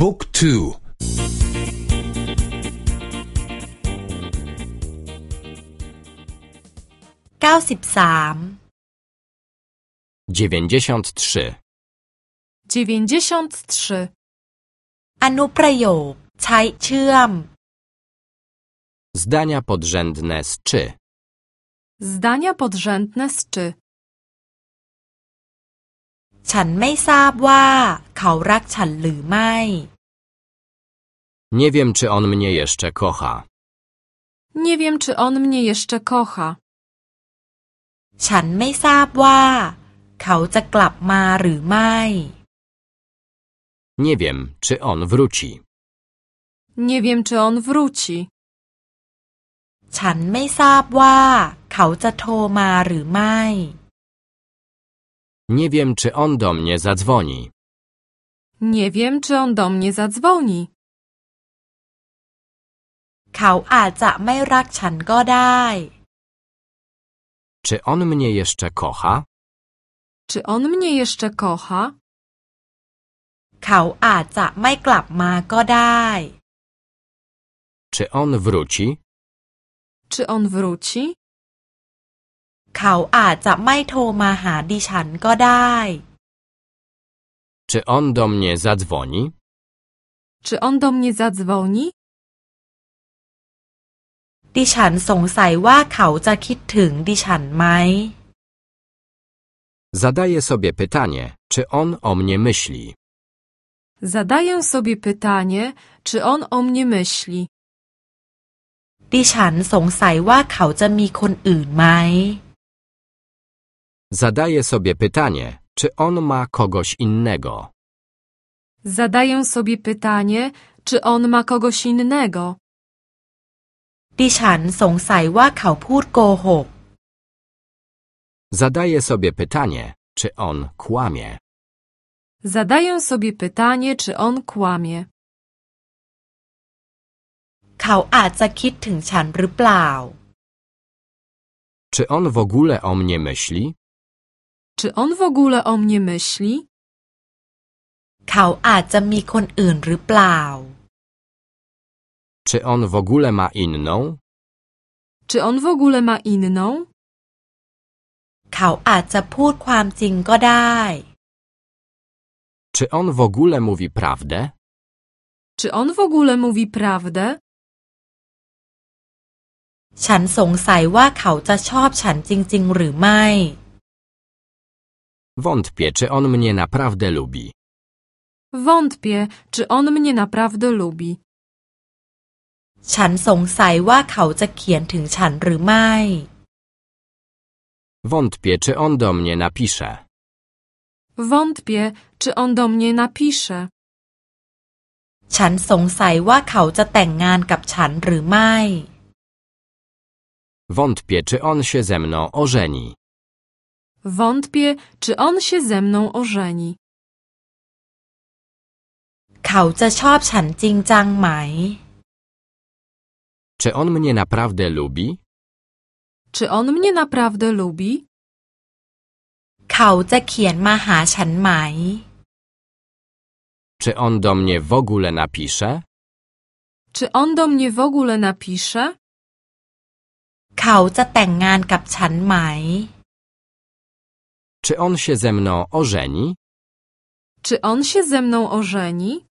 บุ๊กทู เก้าสิบสาม dziewięćdziesiąt trzy, 93. อนุประโยคใช้เชื่อม zdania podrzędne z czy, Zdania podrzędne z czy. ฉันไม่ทราบว่าเขารักฉันหรือไม่ nie wiem czy on mnie jeszcze kocha, Nie wiem, czy on mnie jeszcze kocha. ฉันไม่ทราบว่า เขาจะกลับมาหรือไม่ nie wiem czy on wróci, Nie wiem, czy on wróci. ฉันไม่ทราบว่า เขาจะโทรมาหรือไม่ nie wiem czy on do mnie zadzwoni, Nie wiem, czy on do mnie zadzwoni. เขาอาจจะไม่รักฉันก็ได้ czy on mnie jeszcze kocha, Czy on mnie jeszcze kocha? เขาอาจจะไม่กลับมาก็ได้ czy on wróci, Czy on wróci? เขาอาจจะไม่โทรมาหาดิฉันก็ได้ czy on do mnie zadzwoni, Czy on do mnie zadzwoni? ดิฉันสงสัยว่าเขาจะคิดถึงดิฉันไหม zadaję sobie pytanie, czy on o mnie myśli, Zadaję sobie pytanie, czy on o mnie myśli. ดิฉันสงสัยว่าเขาจะมีคนอื่นไหม zadaję sobie pytanie, czy on ma kogoś innego, Zadaję sobie pytanie, czy on ma kogoś innego. ดิฉันสงสัยว่าเขาพูดโกหก zadaję sobie pytanie, czy on kłamie. Zadaję sobie pytanie, czy on kłamie. เขาอาจจะคิดถึงฉันหรือเปล่า Czy on w ogóle o mnie myśli? Czy on w ogóle o mnie myśli? เขาอาจจะมีคนอื่นหรือเปล่า Czy on w ogóle ma inną? Czy on w ogóle ma inną? เขาอาจจะพูดความจริงก็ได้ Czy on w ogóle mówi prawdę? Czy on w ogóle mówi prawdę? ฉันสงสัยว่าเขาจะชอบฉันจริง ๆ หรือไม่ Wątpię, czy on mnie naprawdę lubi. Wątpię, czy on mnie naprawdę lubi. ฉันสงสัยว่าเขาจะเขียนถึงฉันหรือไม่ Wątpię, czy on do mnie napisze. Wątpię, czy on do mnie napisze. ฉันสงสัยว่าเขาจะแต่งงานกับฉันหรือไม่ Wątpię, czy on się ze mną ożeni. Wątpię, czy on się ze mną ożeni. เขาจะชอบฉันจริงจังไหม Czy on mnie naprawdę lubi? Czy on mnie naprawdę lubi? เขาจะเขียนมาหาฉันไหม Czy on do mnie w ogóle napisze? Czy on do mnie w ogóle napisze? เขาจะแต่งงานกับฉันไหม czy on się ze mną ożeni? Czy on się ze mną ożeni?